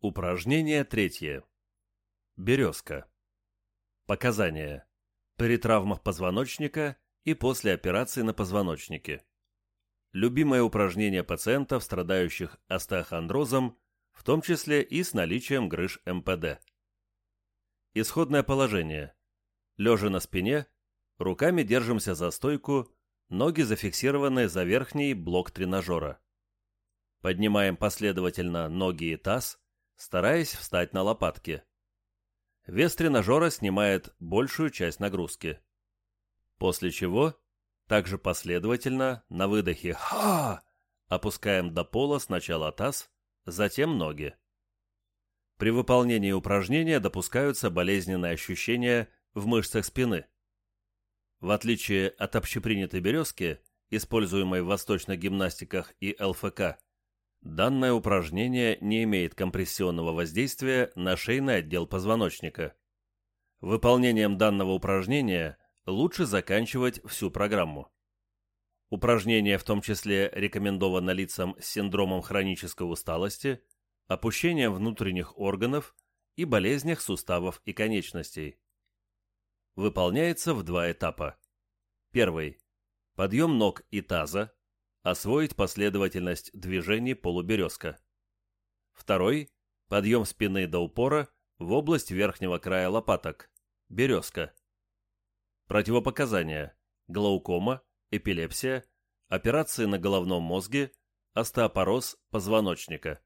Упражнение третье. Березка. Показания. При травмах позвоночника и после операции на позвоночнике. Любимое упражнение пациентов, страдающих остеохондрозом, в том числе и с наличием грыж МПД. Исходное положение. Лежа на спине, руками держимся за стойку, ноги зафиксированы за верхний блок тренажера. Поднимаем последовательно ноги и таз, стараясь встать на лопатки. Вес тренажера снимает большую часть нагрузки. После чего, также последовательно, на выдохе «Ха!» опускаем до пола сначала таз, затем ноги. При выполнении упражнения допускаются болезненные ощущения в мышцах спины. В отличие от общепринятой березки, используемой в восточных гимнастиках и ЛФК, Данное упражнение не имеет компрессионного воздействия на шейный отдел позвоночника. Выполнением данного упражнения лучше заканчивать всю программу. Упражнение в том числе рекомендовано лицам с синдромом хронической усталости, опущением внутренних органов и болезнях суставов и конечностей. Выполняется в два этапа. Первый. Подъем ног и таза, Освоить последовательность движений полуберезка. Второй – подъем спины до упора в область верхнего края лопаток. Березка. Противопоказания. Глаукома, эпилепсия, операции на головном мозге, остеопороз позвоночника.